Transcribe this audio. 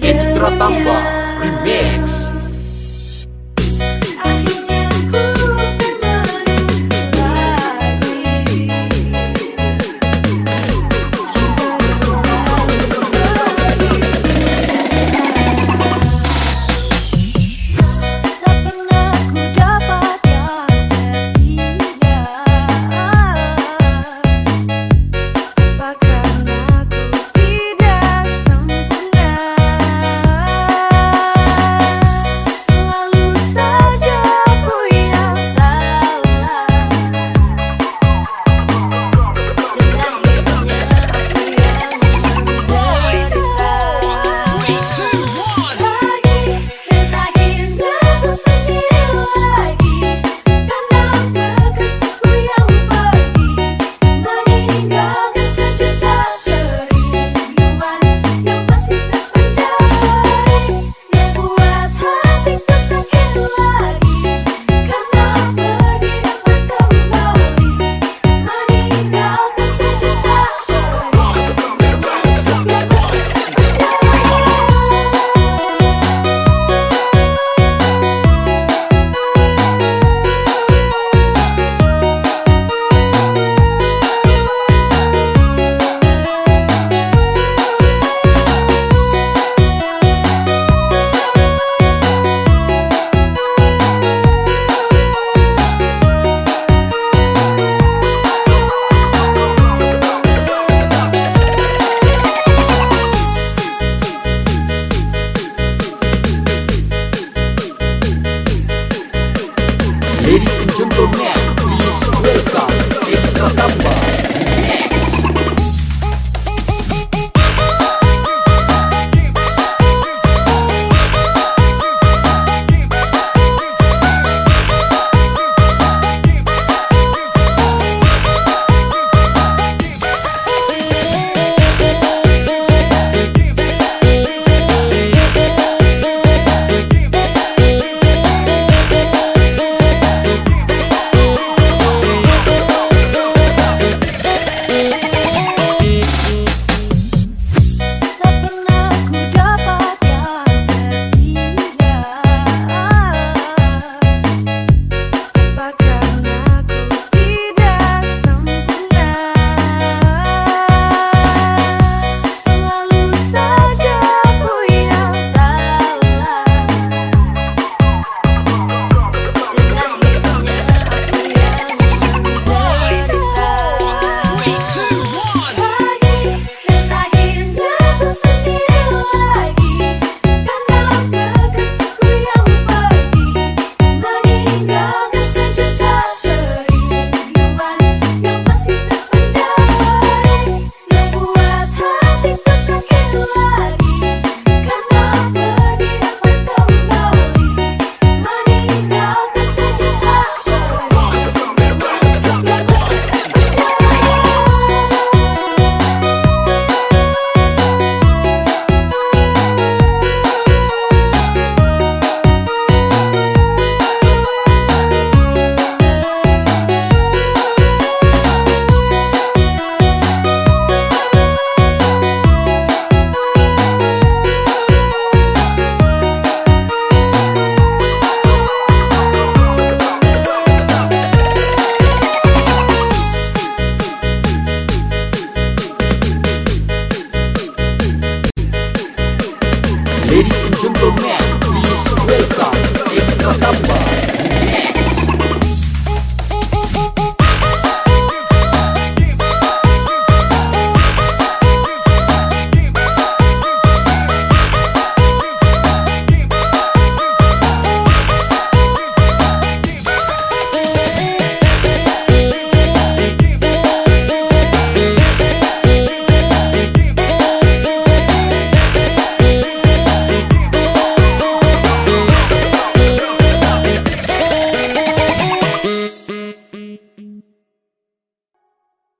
Indra Tambah Remix. Santa